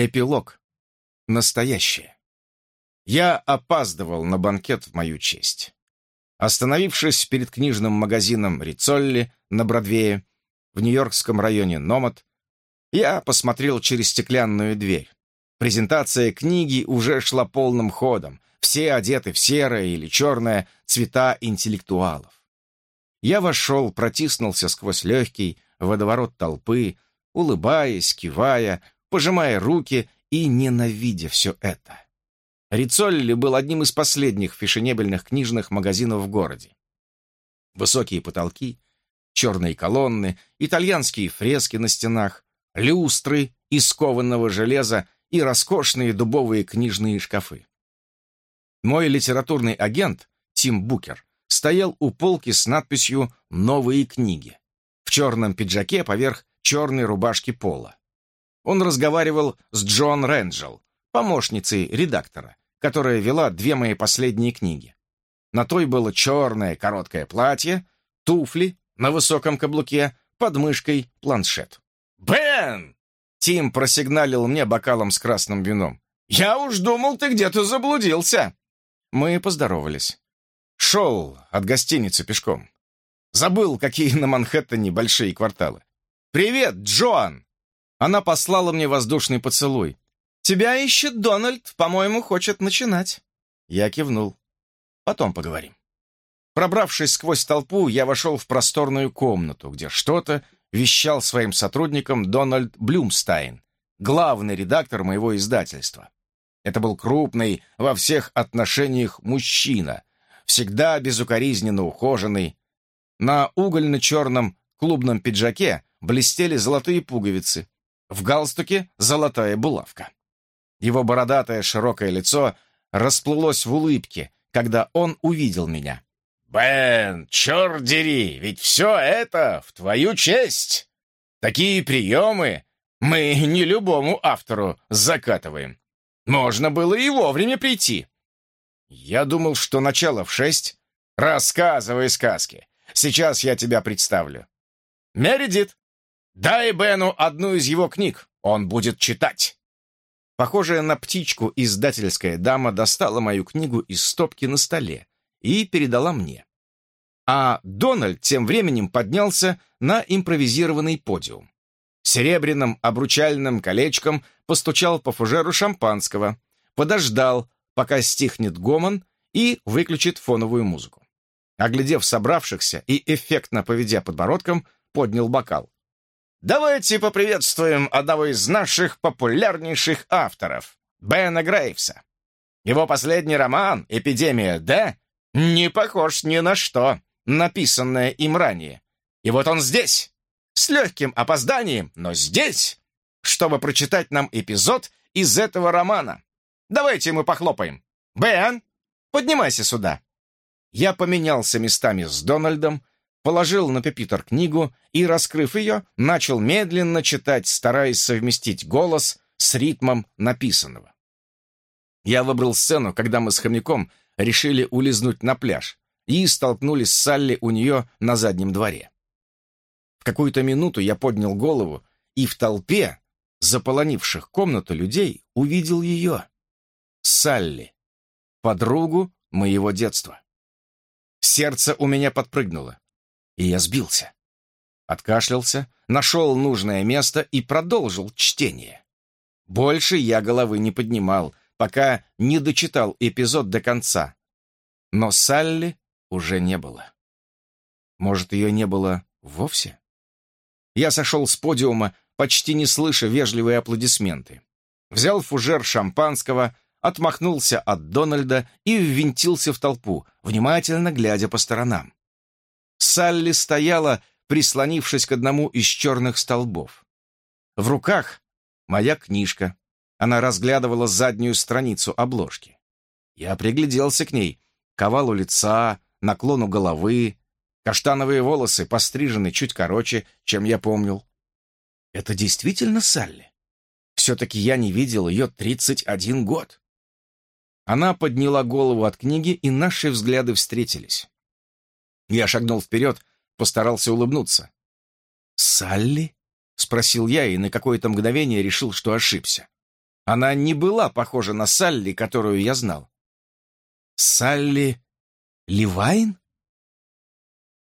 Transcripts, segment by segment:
Эпилог. Настоящее. Я опаздывал на банкет в мою честь. Остановившись перед книжным магазином Рицолли на Бродвее, в нью-йоркском районе Номад, я посмотрел через стеклянную дверь. Презентация книги уже шла полным ходом. Все одеты в серое или черное цвета интеллектуалов. Я вошел, протиснулся сквозь легкий водоворот толпы, улыбаясь, кивая, пожимая руки и ненавидя все это. Рицолли был одним из последних фешенебельных книжных магазинов в городе. Высокие потолки, черные колонны, итальянские фрески на стенах, люстры из кованого железа и роскошные дубовые книжные шкафы. Мой литературный агент, Тим Букер, стоял у полки с надписью «Новые книги» в черном пиджаке поверх черной рубашки пола. Он разговаривал с Джон Рэнджел, помощницей редактора, которая вела две мои последние книги. На той было черное короткое платье, туфли на высоком каблуке, под мышкой планшет. «Бен!» — Тим просигналил мне бокалом с красным вином. «Я уж думал, ты где-то заблудился!» Мы поздоровались. Шел от гостиницы пешком. Забыл, какие на Манхэттене большие кварталы. «Привет, Джоан!» Она послала мне воздушный поцелуй. «Тебя ищет Дональд, по-моему, хочет начинать». Я кивнул. «Потом поговорим». Пробравшись сквозь толпу, я вошел в просторную комнату, где что-то вещал своим сотрудникам Дональд Блюмстайн, главный редактор моего издательства. Это был крупный во всех отношениях мужчина, всегда безукоризненно ухоженный. На угольно-черном клубном пиджаке блестели золотые пуговицы, в галстуке золотая булавка. Его бородатое широкое лицо расплылось в улыбке, когда он увидел меня. «Бен, черт дери, ведь все это в твою честь! Такие приемы мы не любому автору закатываем. Можно было и вовремя прийти». Я думал, что начало в шесть. Рассказывай сказки. Сейчас я тебя представлю. Мередит, дай Бену одну из его книг. Он будет читать. Похожая на птичку издательская дама достала мою книгу из стопки на столе и передала мне. А Дональд тем временем поднялся на импровизированный подиум. Серебряным обручальным колечком постучал по фужеру шампанского, подождал, пока стихнет гомон и выключит фоновую музыку. Оглядев собравшихся и эффектно поведя подбородком, поднял бокал. «Давайте поприветствуем одного из наших популярнейших авторов, Бена Грейвса. Его последний роман «Эпидемия Д» не похож ни на что, написанное им ранее. И вот он здесь, с легким опозданием, но здесь, чтобы прочитать нам эпизод из этого романа. Давайте мы похлопаем. Бен, поднимайся сюда. Я поменялся местами с Дональдом, положил на пепитер книгу и, раскрыв ее, начал медленно читать, стараясь совместить голос с ритмом написанного. Я выбрал сцену, когда мы с хомяком решили улизнуть на пляж и столкнулись с Салли у нее на заднем дворе. В какую-то минуту я поднял голову и в толпе, заполонивших комнату людей, увидел ее. Салли, подругу моего детства. Сердце у меня подпрыгнуло, и я сбился. Откашлялся, нашел нужное место и продолжил чтение. Больше я головы не поднимал, пока не дочитал эпизод до конца. Но Салли уже не было. Может, ее не было вовсе? Я сошел с подиума, почти не слыша вежливые аплодисменты. Взял фужер шампанского, отмахнулся от Дональда и ввинтился в толпу, внимательно глядя по сторонам. Салли стояла, прислонившись к одному из черных столбов. В руках моя книжка. Она разглядывала заднюю страницу обложки. Я пригляделся к ней, к овалу лица, наклону головы, каштановые волосы пострижены чуть короче, чем я помнил. Это действительно Салли? Все-таки я не видел ее 31 год. Она подняла голову от книги, и наши взгляды встретились. Я шагнул вперед, постарался улыбнуться. «Салли?» — спросил я, и на какое-то мгновение решил, что ошибся. Она не была похожа на Салли, которую я знал. Салли Ливайн?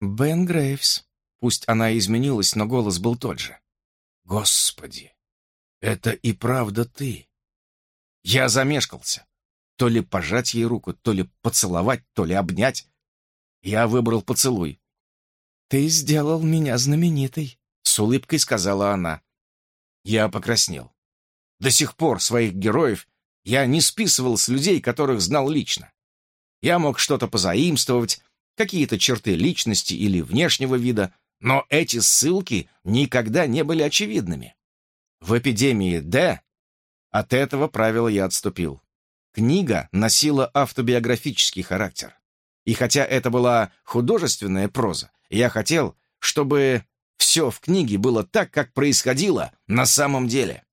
Бен Грейвс. Пусть она изменилась, но голос был тот же. Господи, это и правда ты. Я замешкался. То ли пожать ей руку, то ли поцеловать, то ли обнять. Я выбрал поцелуй. «Ты сделал меня знаменитой», — с улыбкой сказала она. Я покраснел. До сих пор своих героев я не списывал с людей, которых знал лично. Я мог что-то позаимствовать, какие-то черты личности или внешнего вида, но эти ссылки никогда не были очевидными. В эпидемии «Д» от этого правила я отступил. Книга носила автобиографический характер. И хотя это была художественная проза, я хотел, чтобы все в книге было так, как происходило на самом деле.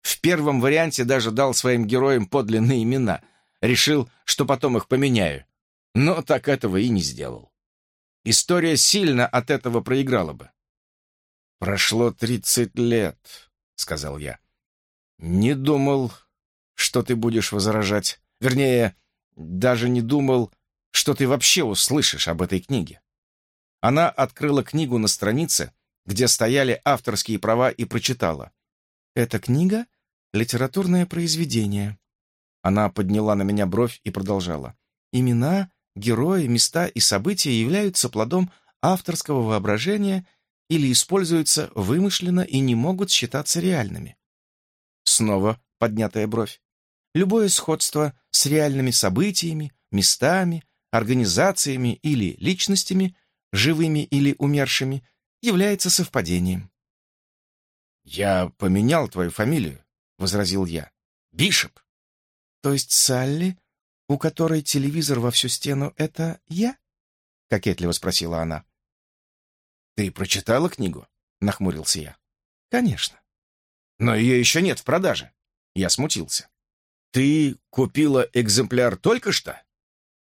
В первом варианте даже дал своим героям подлинные имена. Решил, что потом их поменяю. Но так этого и не сделал. История сильно от этого проиграла бы. «Прошло тридцать лет», — сказал я. «Не думал, что ты будешь возражать. Вернее, даже не думал, что ты вообще услышишь об этой книге. Она открыла книгу на странице, где стояли авторские права, и прочитала. «Эта книга — литературное произведение». Она подняла на меня бровь и продолжала. «Имена, герои, места и события являются плодом авторского воображения или используются вымышленно и не могут считаться реальными». Снова поднятая бровь. Любое сходство с реальными событиями, местами, организациями или личностями, живыми или умершими, является совпадением. «Я поменял твою фамилию», — возразил я. «Бишоп». «То есть Салли, у которой телевизор во всю стену, это я?» — кокетливо спросила она. «Ты прочитала книгу?» — нахмурился я. «Конечно». «Но ее еще нет в продаже». Я смутился. «Ты купила экземпляр только что?»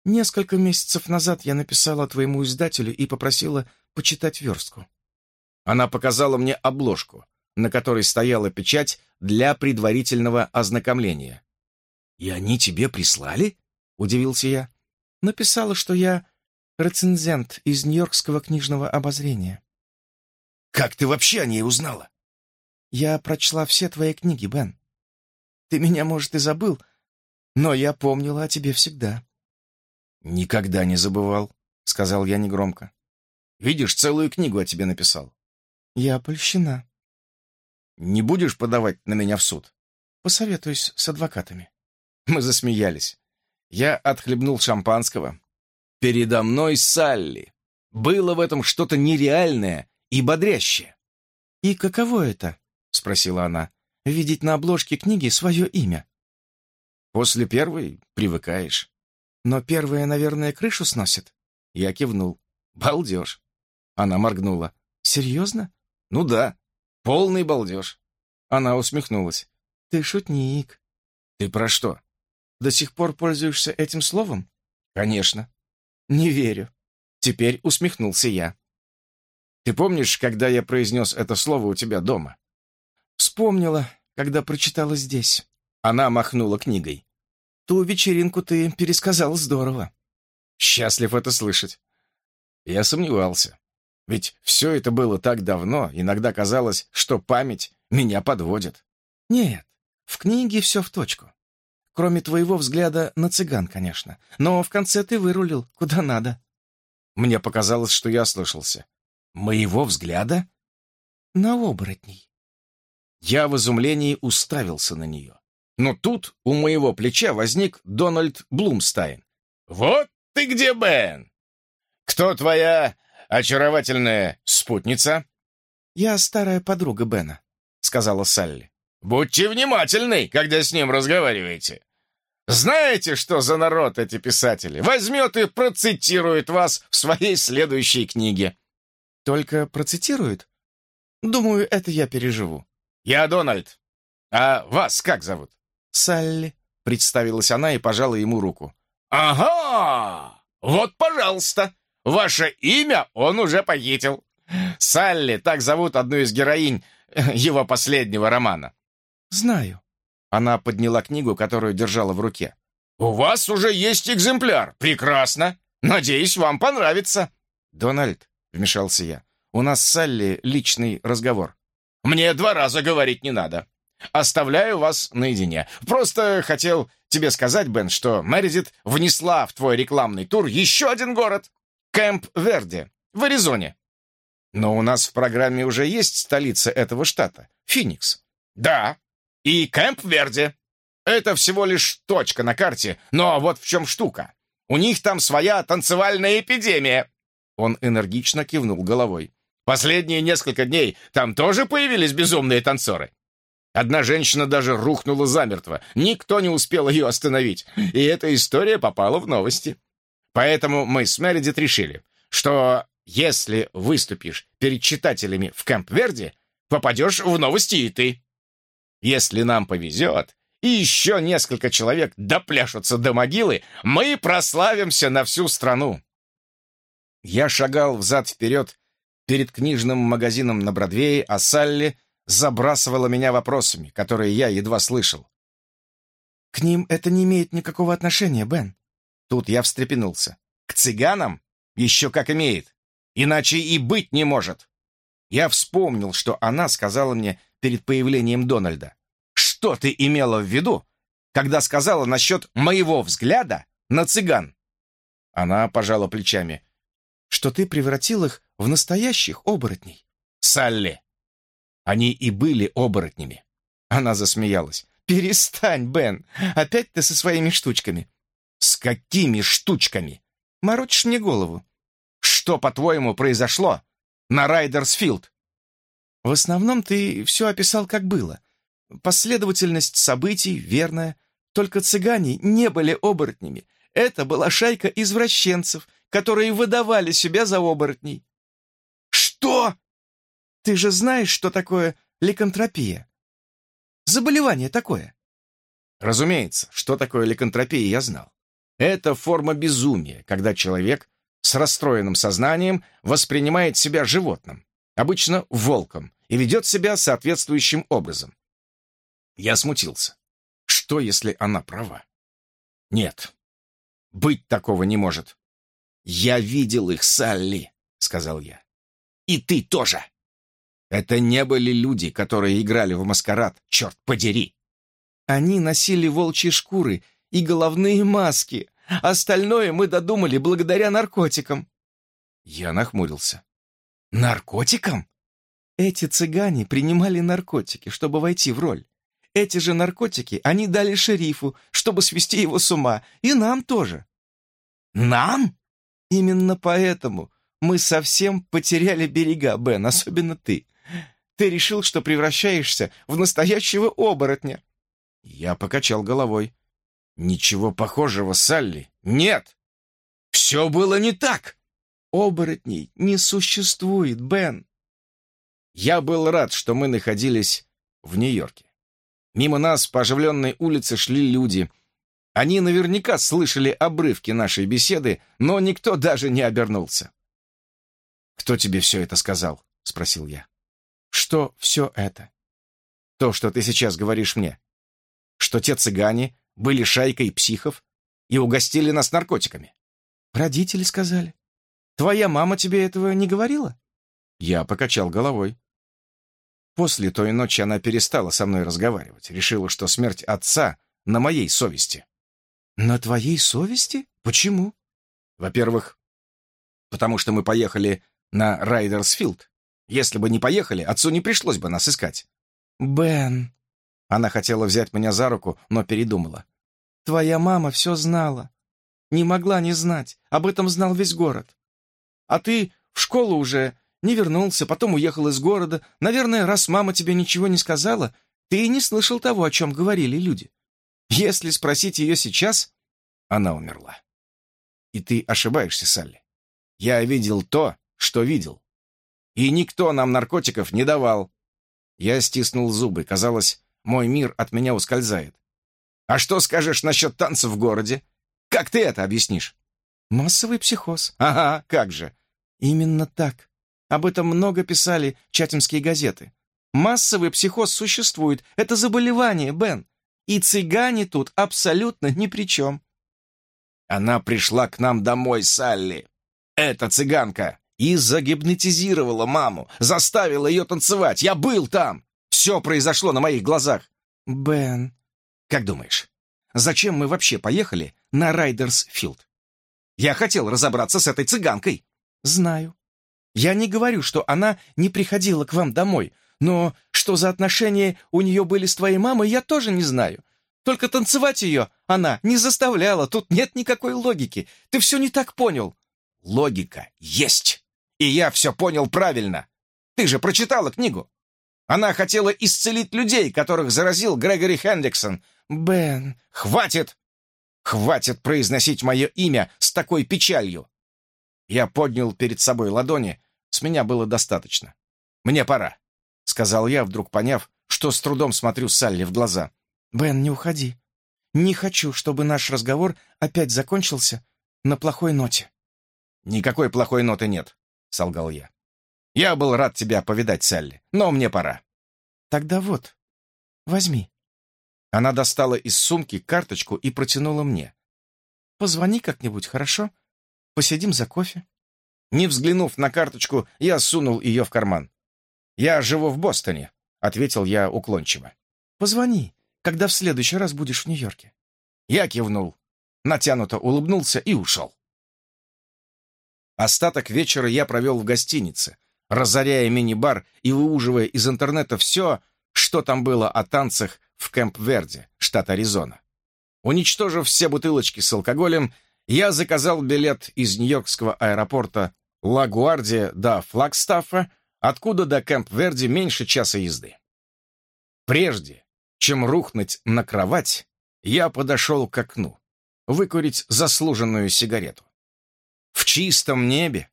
Несколько месяцев назад я написала твоему издателю и попросила почитать верстку. Она показала мне обложку, на которой стояла печать для предварительного ознакомления. «И они тебе прислали?» — удивился я. Написала, что я рецензент из Нью-Йоркского книжного обозрения. «Как ты вообще о ней узнала?» «Я прочла все твои книги, Бен. Ты меня, может, и забыл, но я помнила о тебе всегда». «Никогда не забывал», — сказал я негромко. «Видишь, целую книгу о тебе написал». «Я польщена». «Не будешь подавать на меня в суд?» «Посоветуюсь с адвокатами». Мы засмеялись. Я отхлебнул шампанского. Передо мной Салли. Было в этом что-то нереальное и бодрящее. «И каково это?» — спросила она. «Видеть на обложке книги свое имя». «После первой привыкаешь». Но первая, наверное, крышу сносит. Я кивнул. Балдеж. Она моргнула. Серьезно? Ну да. Полный балдеж. Она усмехнулась. Ты шутник. Ты про что? До сих пор пользуешься этим словом? Конечно. Не верю. Теперь усмехнулся я. Ты помнишь, когда я произнес это слово у тебя дома? Вспомнила, когда прочитала здесь. Она махнула книгой. Ту вечеринку ты пересказал здорово. Счастлив это слышать. Я сомневался. Ведь все это было так давно, иногда казалось, что память меня подводит. Нет, в книге все в точку. Кроме твоего взгляда на цыган, конечно. Но в конце ты вырулил, куда надо. Мне показалось, что я слышался. Моего взгляда? На оборотней. Я в изумлении уставился на нее. Но тут у моего плеча возник Дональд Блумстайн. «Вот ты где, Бен! Кто твоя очаровательная спутница?» «Я старая подруга Бена», — сказала Салли. «Будьте внимательны, когда с ним разговариваете. Знаете, что за народ эти писатели? Возьмет и процитирует вас в своей следующей книге». «Только процитирует? Думаю, это я переживу». «Я Дональд. А вас как зовут?» «Салли», — представилась она и пожала ему руку. «Ага! Вот, пожалуйста! Ваше имя он уже похитил. Салли, так зовут одну из героинь его последнего романа». «Знаю». Она подняла книгу, которую держала в руке. «У вас уже есть экземпляр. Прекрасно. Надеюсь, вам понравится». «Дональд», — вмешался я, — «у нас с Салли личный разговор». «Мне два раза говорить не надо. Оставляю вас наедине. Просто хотел тебе сказать, Бен, что Мэридит внесла в твой рекламный тур еще один город — Кэмп Верди в Аризоне. Но у нас в программе уже есть столица этого штата — Феникс. Да, и Кэмп Верди. Это всего лишь точка на карте, но вот в чем штука. У них там своя танцевальная эпидемия. Он энергично кивнул головой. Последние несколько дней там тоже появились безумные танцоры. Одна женщина даже рухнула замертво. Никто не успел ее остановить. И эта история попала в новости. Поэтому мы с Мередит решили, что если выступишь перед читателями в Кэмп Верди, попадешь в новости и ты. Если нам повезет, и еще несколько человек допляшутся до могилы, мы прославимся на всю страну. Я шагал взад-вперед перед книжным магазином на Бродвее, а Салли забрасывала меня вопросами, которые я едва слышал. «К ним это не имеет никакого отношения, Бен». Тут я встрепенулся. «К цыганам? Еще как имеет. Иначе и быть не может». Я вспомнил, что она сказала мне перед появлением Дональда. «Что ты имела в виду, когда сказала насчет моего взгляда на цыган?» Она пожала плечами. «Что ты превратил их в настоящих оборотней». «Салли, они и были оборотнями. Она засмеялась. «Перестань, Бен! Опять ты со своими штучками!» «С какими штучками?» «Морочишь мне голову!» «Что, по-твоему, произошло на Райдерсфилд?» «В основном ты все описал, как было. Последовательность событий верная. Только цыгане не были оборотнями. Это была шайка извращенцев, которые выдавали себя за оборотней». «Что?» Ты же знаешь, что такое ликантропия? Заболевание такое. Разумеется, что такое ликантропия, я знал. Это форма безумия, когда человек с расстроенным сознанием воспринимает себя животным, обычно волком, и ведет себя соответствующим образом. Я смутился. Что, если она права? Нет, быть такого не может. «Я видел их, Салли», — сказал я. «И ты тоже». Это не были люди, которые играли в маскарад, черт подери. Они носили волчьи шкуры и головные маски. Остальное мы додумали благодаря наркотикам. Я нахмурился. Наркотикам? Эти цыгане принимали наркотики, чтобы войти в роль. Эти же наркотики они дали шерифу, чтобы свести его с ума, и нам тоже. Нам? Именно поэтому мы совсем потеряли берега, Бен, особенно ты. Ты решил, что превращаешься в настоящего оборотня». Я покачал головой. «Ничего похожего, Салли. Нет! Все было не так!» «Оборотней не существует, Бен!» Я был рад, что мы находились в Нью-Йорке. Мимо нас по оживленной улице шли люди. Они наверняка слышали обрывки нашей беседы, но никто даже не обернулся. «Кто тебе все это сказал?» — спросил я. Что все это? То, что ты сейчас говоришь мне. Что те цыгане были шайкой психов и угостили нас наркотиками. Родители сказали. Твоя мама тебе этого не говорила? Я покачал головой. После той ночи она перестала со мной разговаривать. Решила, что смерть отца на моей совести. На твоей совести? Почему? Во-первых, потому что мы поехали на Райдерсфилд. Если бы не поехали, отцу не пришлось бы нас искать». «Бен...» Она хотела взять меня за руку, но передумала. «Твоя мама все знала. Не могла не знать. Об этом знал весь город. А ты в школу уже не вернулся, потом уехал из города. Наверное, раз мама тебе ничего не сказала, ты и не слышал того, о чем говорили люди. Если спросить ее сейчас, она умерла. И ты ошибаешься, Салли. Я видел то, что видел. И никто нам наркотиков не давал. Я стиснул зубы. Казалось, мой мир от меня ускользает. А что скажешь насчет танцев в городе? Как ты это объяснишь? Массовый психоз. Ага, как же. Именно так. Об этом много писали чатинские газеты. Массовый психоз существует. Это заболевание, Бен. И цыгане тут абсолютно ни при чем. Она пришла к нам домой, Салли. Эта цыганка. И загипнотизировала маму, заставила ее танцевать. Я был там. Все произошло на моих глазах. Бен, как думаешь, зачем мы вообще поехали на Райдерсфилд? Я хотел разобраться с этой цыганкой. Знаю. Я не говорю, что она не приходила к вам домой, но что за отношения у нее были с твоей мамой, я тоже не знаю. Только танцевать ее она не заставляла, тут нет никакой логики. Ты все не так понял. Логика есть. И я все понял правильно. Ты же прочитала книгу. Она хотела исцелить людей, которых заразил Грегори Хендриксон. Бен, хватит! Хватит произносить мое имя с такой печалью. Я поднял перед собой ладони. С меня было достаточно. Мне пора, — сказал я, вдруг поняв, что с трудом смотрю Салли в глаза. «Бен, не уходи. Не хочу, чтобы наш разговор опять закончился на плохой ноте». «Никакой плохой ноты нет», — солгал я. «Я был рад тебя повидать, Салли, но мне пора». «Тогда вот, возьми». Она достала из сумки карточку и протянула мне. «Позвони как-нибудь, хорошо? Посидим за кофе». Не взглянув на карточку, я сунул ее в карман. «Я живу в Бостоне», — ответил я уклончиво. «Позвони, когда в следующий раз будешь в Нью-Йорке». Я кивнул, натянуто улыбнулся и ушел. Остаток вечера я провел в гостинице, разоряя мини-бар и выуживая из интернета все, что там было о танцах в Кэмп-Верде, штат Аризона. Уничтожив все бутылочки с алкоголем, я заказал билет из Нью-Йоркского аэропорта Лагуардия до Флагстаффа, откуда до Кэмп-Верде меньше часа езды. Прежде, чем рухнуть на кровать, я подошел к окну, выкурить заслуженную сигарету. В чистом небе,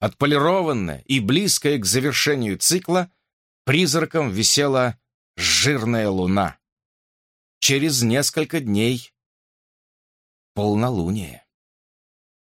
отполированная и близкая к завершению цикла, призраком висела жирная луна. Через несколько дней полнолуние.